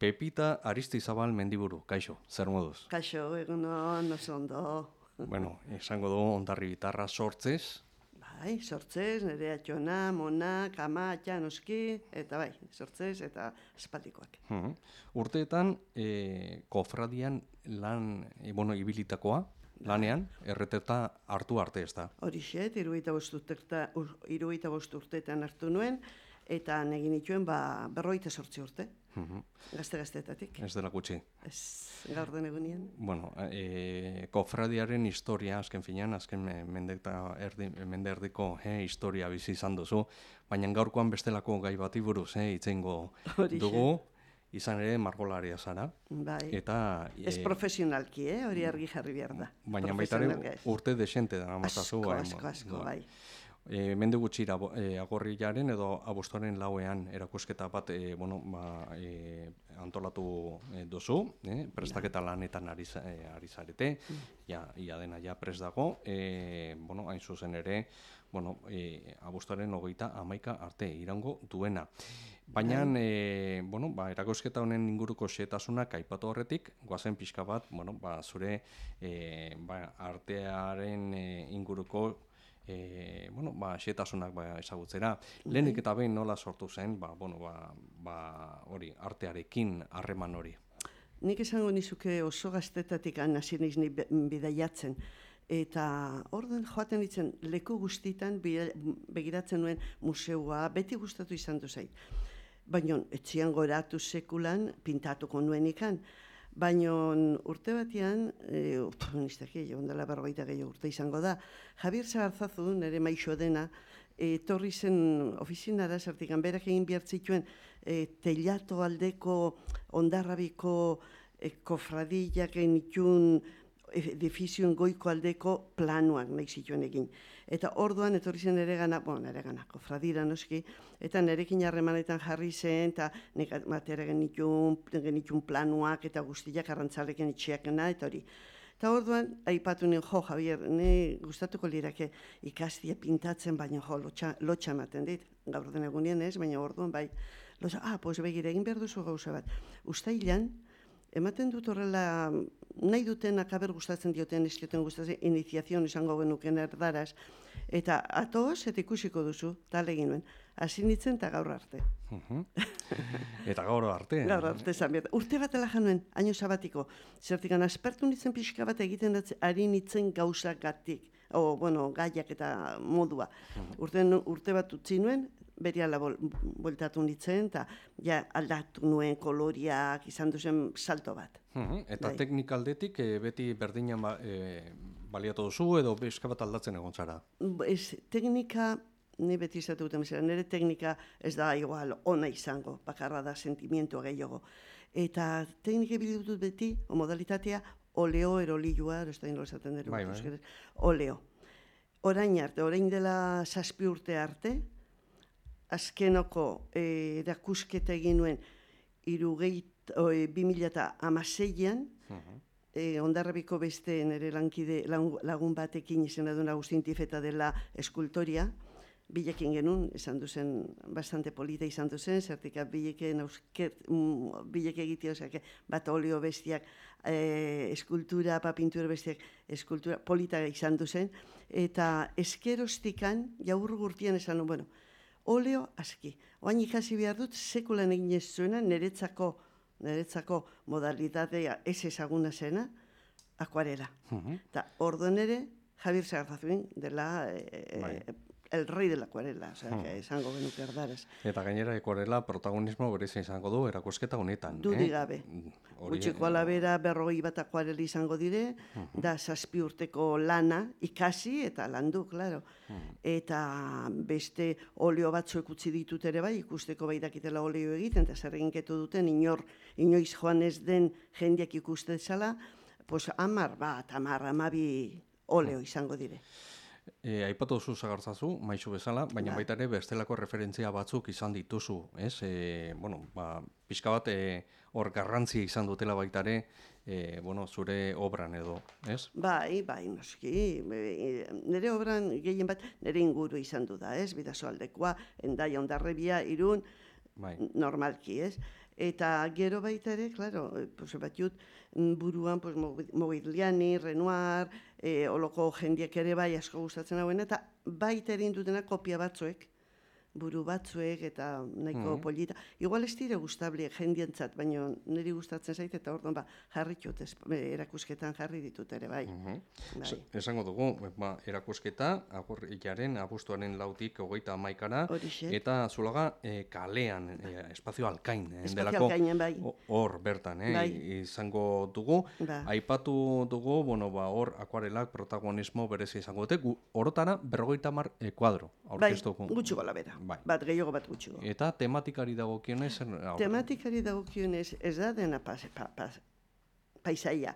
Pepita Aristizabal mendiburu, kaixo, zer moduz? Kaixo, egun on, oso ondo. Bueno, esango du ondarri bitarra sortzez, Bai, sortzez, nire atxona, mona, kama, noski, eta bai, sortzez eta espaldikoak. Mhm. urteetan e, kofradian lan, e, bueno, ibilitakoa, lanean, erreteta hartu arte ez da. Horixe, iruita bost urteetan hartu nuen, eta negin nituen ba, berroita sortzi urte, Mhm. gazte-gaztetatik. Ez dela gutxi. Ez, gaur den egunien. Bueno, e, kofradiaren historia, azken finean, azken me- mendeta erdi, mende erdiko he, historia bizi izan duzu, baina gaurkoan bestelako gai bati buruz he, itzengo dugu, izan ere margolaria zara. Bai. Eta, Ez e, profesionalki, eh? hori argi jarri behar da. baina baita urte desente da matazu. Asko, asko, asko, bai. E, mende gutxira e, agorrilaren edo abuztuaren lauean erakusketa bat e, bueno, ba, e, antolatu e, duzu, e, prestaketa lanetan ari, e, ari zarete, ja, ia dena ja pres dago, e, bueno, hain zuzen ere, bueno, e, abuztuaren hogeita amaika arte irango duena. Baina, e, bueno, ba, erakusketa honen inguruko xetasunak aipatu horretik, goazen pixka bat, bueno, ba, zure e, ba, artearen e, inguruko e, bueno, ba, xetasunak ba, ezagutzera. Lehenik eta behin nola sortu zen, ba, bueno, ba, ba, hori, artearekin harreman hori. Nik esango nizuke oso gaztetatik hasi naiz ni bidaiatzen. Eta orden joaten ditzen leku guztitan begiratzen nuen museoa, beti gustatu izan du zait. Baina etxian goratu sekulan pintatuko nuen ikan. Baina urte batean, e, niztaki, egon dela berrogeita gehiago urte izango da, Javier Zaharzazu, nire maixo dena, etorri zen ofizinara, zertikan berak egin behar zituen, e, teilato aldeko ondarrabiko e, kofradillak genitun edifizioen goiko aldeko planuak nahi zituen egin. Eta orduan etorri zen ere gana, bueno, nere gana, kofradira noski, eta nerekin harremanetan jarri zen, eta nek matera genitun, genitun planuak eta guztiak arrantzaleken itxiakena, eta hori. Eta orduan, aipatu nien, jo, Javier, ne gustatuko lirake ikastia pintatzen, baina jo, lotxa, lotxa ematen dit, gaur den egunien ez, baina orduan bai, lotxa, ah, pues begire, egin behar duzu gauza bat. Uztailan, ematen dut horrela, nahi duten akaber gustatzen dioten, ez dioten gustatzen, iniziazion izango genuken erdaraz, eta atoz, eta ikusiko duzu, tal egin nuen. Hasi nintzen eta gaur arte. Eta gaur arte. Gaur arte behar. Urte bat nuen, aino sabatiko. Zertikan, aspertu nintzen pixka bat egiten datze, ari nintzen gauzagatik. O, bueno, gaiak eta modua. Urte, urte bat utzi nuen, beriala bol, boltatu nintzen, eta ja aldatu nuen koloriak, izan duzen salto bat. Mhm. Eta Bai. teknikaldetik e, beti berdinan ba, e, baliatu duzu edo bizka bat aldatzen egon zara. Ez, teknika, ni beti izatu duten bezala, nire teknika ez da igual ona izango, bakarra da sentimientua gehiago. Eta teknika ibili dut beti, o modalitatea, oleo erolilua, da ino esaten dut, Bai, bai. oleo. Orain arte, orain dela zazpi urte arte, azkenoko eh, erakusketa egin nuen irugeit, oi, 2000 eta amaseian, e, ondarrabiko beste nire lankide lagun, batekin izena duen Agustin Tifeta dela eskultoria, bilekin genuen, esan duzen, bastante polita izan duzen, zertik bileken ausket, mm, bilek egitea, osea, bat olio bestiak, e, eskultura, pa pintura bestiak, eskultura, polita izan duzen, eta eskerostikan, jaur gurtian esan bueno, oleo aski. Oain ikasi behar dut, sekulan egin ez zuena, niretzako, niretzako modalitatea ez ezaguna zena, akuarela. Eta orduan ere, Javier Sagarzazuin dela eh, Bai. El rey de la acuarela, osea, que esango genuke erdaraz. Eta gainera ekorela protagonismo berezi izango du erakusketa honetan. Dudi eh? gabe. Gutxiko alabera berrogei bat akuarela izango dire, da zazpi urteko lana ikasi eta landu, claro. Eta beste oleo batzuek utzi ditut ere bai, ikusteko bai dakitela oleo egiten, eta zer eginketu duten, inor, inoiz joan ez den jendeak ikuste zala, pues amar bat, amar, amabi oleo izango dire. E, aipatu duzu zagartzazu, maizu bezala, baina Bai. baita ere bestelako referentzia batzuk izan dituzu, ez? E, bueno, ba, pixka bat e, hor garrantzia izan dutela baita ere, e, bueno, zure obran edo, ez? Bai, bai, noski, nire obran gehien bat nire inguru izan du da, ez? Bidaso aldekoa, endai ondarrebia, irun, Bai. normalki, ez? Eta gero baita ere, claro, eh, pues, bat jut, mm, buruan pues, Mogigliani, Renoir, e, oloko jendiek ere bai asko gustatzen hauen, eta baita ere indutena kopia batzuek, buru batzuek eta nahiko mm polita. Igual ez dire gustable jendientzat, baina niri gustatzen zait eta orduan ba jarritut erakusketan jarri ditut ere bai. Mm bai. Esango dugu, ba, erakusketa agurriaren abuztuaren lautik hogeita amaikara eta zulaga e, kalean, e, espazio alkain. Eh, espazio alkainen bai. Hor bertan, eh, bai. izango dugu. Ba. Aipatu dugu, bueno, ba, hor akuarelak protagonismo berezi izango dute, orotara berrogeita mar e, kuadro. Bai, gutxu gola bera bai. bat gehiago bat gutxi. Eta tematikari dagokionez? Tematikari dagokionez ez da dena pas, pa, pa, paisaia.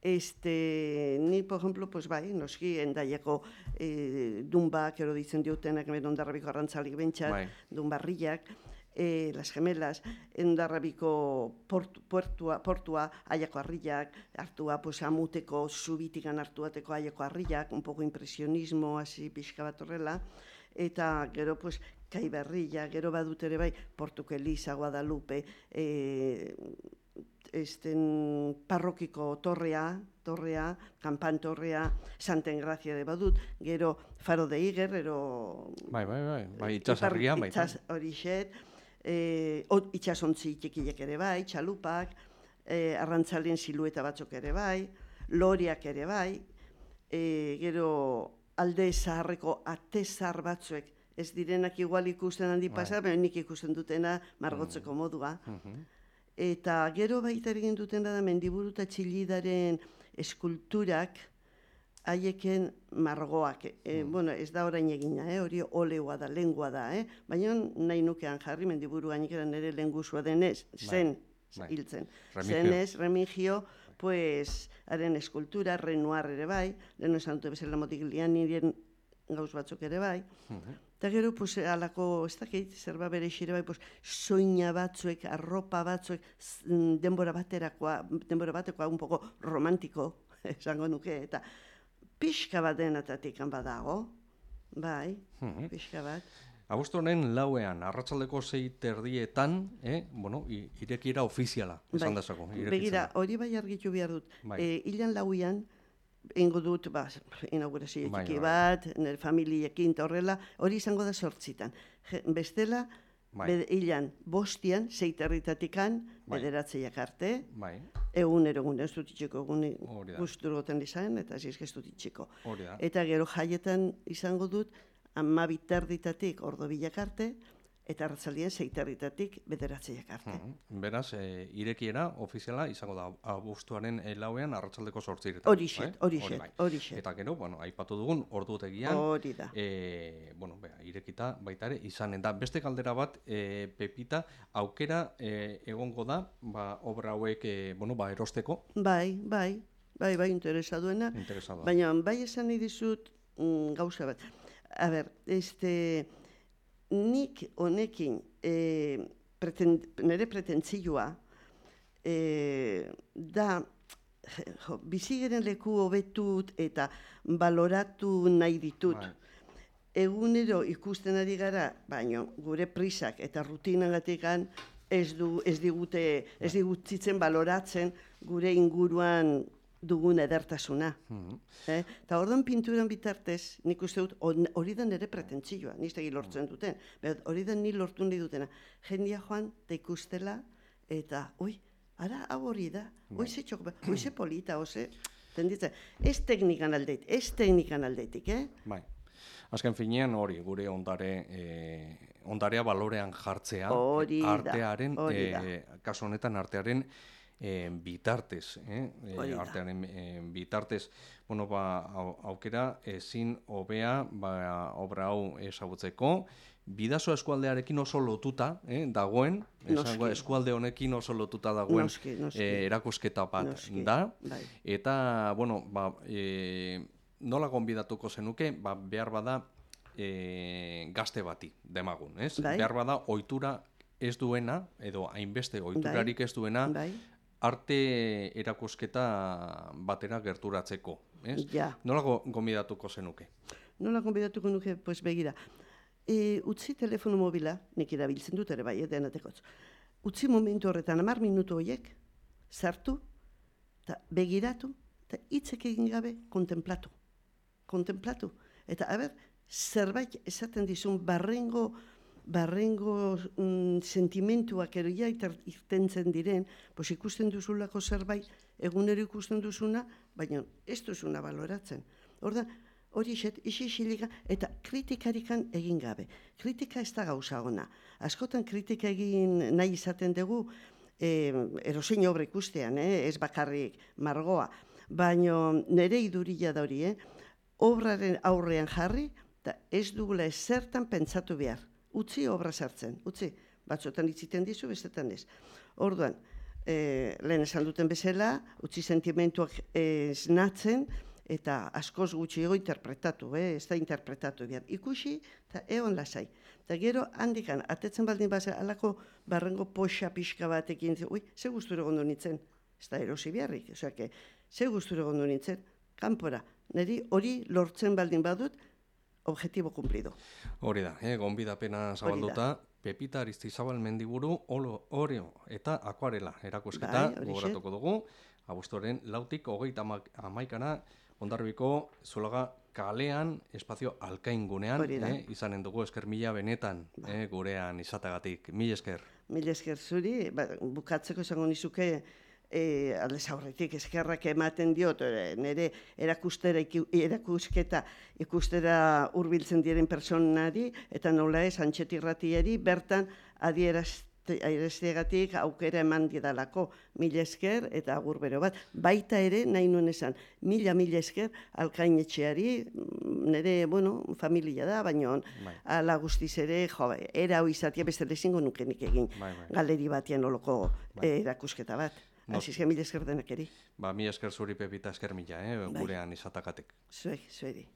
Este, ni, por ejemplo, pues bai, noski, endaiako eh, dunbak, ero ditzen diotenak, ondarrabiko arrantzalik bentsak, bai. dunbarriak, eh, las gemelas, endarrabiko portu, portua, portua, aiako arriak, hartua, pues, amuteko, subitikan hartuateko aiako arriak, un poco impresionismo, hasi pixka bat horrela, eta gero, pues, kai berria, gero badut ere bai, Portuke Elisa, Guadalupe, e, esten parrokiko torrea, torrea, kanpan torrea, Santen Gracia de badut, gero Faro de Iger, ero... Bai, bai, bai, bai, itxasarria, bai. Itxas horixet, e, itxasontzi txikilek ere bai, txalupak, e, arrantzalien silueta batzuk ere bai, loriak ere bai, e, gero alde zaharreko atezar batzuek ez direnak igual ikusten handi pasa, bai. baina nik ikusten dutena margotzeko mm. modua. Mm-hmm. Eta gero baita egin dutena da mendiburu eta txilidaren eskulturak haieken margoak. E, mm. bueno, ez da orain egina, eh? hori oleua da, lengua da, eh? baina nahi nukean jarri mendiburu gainik nire lengusua denez, bai. zen, bai. hiltzen. Zenez, remigio, pues, haren eskultura, renuar ere bai, lehenu esan dute bezala motik lian gauz batzuk ere bai, mm Eta gero, pues, alako, ez dakit, zerba bere xire bai, pues, soina batzuek, arropa batzuek, mm, denbora baterakoa, denbora batekoa, un poco romantiko, esango nuke, eta pixka bat denatatik badago, bai, hmm. pixka bat. Agostoren lauean, arratsaldeko zei terdietan, eh, bueno, irekiera ofiziala, esan bai. dazako. Begira, hori bai argitu behar dut. Bai. E, ilan lauean, ingo dut, ba, inaugurazio bai, bat, nire familiekin horrela, hori izango da sortzitan. bestela, bai. ilan, bostian, zeiterritatikan, bai. bederatzeiak arte, bai. egun erogun, ez dut itxeko, egun guztur goten izan, eta ez ez dut itxeko. Eta gero jaietan izango dut, ama biterditatik ordo bilak arte, eta arratzaldien zeiterritatik bederatzeiak arte. Hmm. Beraz, e, irekiera ofiziala izango da abuztuaren e, lauean arratzaldeko sortziretan. Hori xet, hori xet, bai. hori xet. Eta gero, bueno, aipatu dugun ordu tegian, hori da. E, bueno, bea, irekita baita ere izanen da. Beste kaldera bat, e, Pepita, aukera e, egongo da, ba, obra hauek, e, bueno, ba, erosteko? Bai, bai, bai, bai, interesaduena. Interesadua. Baina, bai esan dizut mm, gauza bat. A ber, este nik honekin e, preten, nire pretentzioa e, da jo, bizigeren leku hobetut eta baloratu nahi ditut. Bai. Egunero ikusten ari gara, baino gure prisak eta rutinagatik ez du ez digute ez bai. digutzitzen baloratzen gure inguruan dugun edertasuna. Mm eh? Ta orduan pinturan bitartez, nik uste dut, hori da nire pretentzioa, niztegi lortzen duten, hori da ni lortu nahi dutena. Jendia joan, da ikustela, eta, oi, ara, hau hori da, bai. ze txok, oi, ze polita, ose, tenditzen, ez teknikan aldeit, ez teknikan aldeitik, eh? Bai. Azken finean hori, gure ondare, eh, ondarea balorean jartzea, hori artearen, eh, kaso honetan artearen, e, bitartez, eh? e, artearen e, bitartez, bueno, ba, aukera ezin hobea ba, obra hau ezagutzeko, bidazo eskualdearekin oso lotuta eh, dagoen, esango, eskualde honekin oso lotuta dagoen noski, noski. E, erakusketa bat da, bai. eta, bueno, ba, e, nola gonbidatuko zenuke, ba, behar bada e, gazte bati demagun, ez? Bai. Behar bada ohitura ez duena, edo hainbeste ohiturarik bai. ez duena, bai arte erakusketa batera gerturatzeko, ez? Ja. Nola go, gombidatuko zenuke? Nola gombidatuko nuke, pues begira. E, utzi telefono mobila, nik erabiltzen dut ere bai, edenatekotz. utzi momentu horretan hamar minutu horiek, sartu, eta begiratu, eta hitzek egin gabe kontemplatu. Kontemplatu. Eta, haber, zerbait esaten dizun barrengo, barrengo mm, sentimentuak ero ja iter- irtentzen diren, pos ikusten duzulako zerbait, egunero ikusten duzuna, baina ez duzuna baloratzen. Orda, hori xet, isi xiliga, eta kritikarikan egin gabe. Kritika ez da gauza ona. Askotan kritika egin nahi izaten dugu, e, erosein obra ikustean, eh? ez bakarrik margoa, baino nire idurila da hori, eh? obraren aurrean jarri, eta ez dugula ezertan pentsatu behar. Utzi obra sartzen, utzi. Batzotan itziten dizu, bestetan ez. Orduan, e, lehen esan duten bezala, utzi sentimentuak esnatzen, eta askoz gutxiago interpretatu, eh? ez da interpretatu behar. Ikusi, eta egon lasai. Eta gero, handikan, atetzen baldin bazen, alako barrengo poxa pixka batekin, ui, ze gustura gondo nintzen, ez da erosi beharrik, que, ze gustura gondo nintzen, kanpora, niri hori lortzen baldin badut, objetibo cumplido. Hori da, eh, gonbidapena zabalduta, Pepita Aristizabal mendiburu, olo, oreo eta akuarela erakusketa Bai, gogoratuko dugu. Abuztoren lautik hogeita hamaikana ondarbiko zulaga kalean espazio alkaingunean eh, izanen dugu esker mila benetan eh, gurean izatagatik. Mil esker. Mil esker zuri, ba, bukatzeko esango nizuke, e, aldez aurretik eskerrak ematen diot, e, nire erakustera, erakusketa ikustera hurbiltzen diren personari, eta nola ez, antxetirratiari, bertan adierazteagatik aukera eman didalako mil esker eta agur bero bat. Baita ere, nahi nuen esan, mila mila esker alkainetxeari, mm, nire, bueno, familia da, baina Bai. ala guztiz ere, jo, era hau izatea beste lezingo nukenik egin Bai, bai. galeri batean oloko Bai. eh, erakusketa bat. Hasi mila esker denak eri. Ba, mila esker zuri Pepita esker mila, eh, Bai. gurean izatagatik. Zuek, zueri.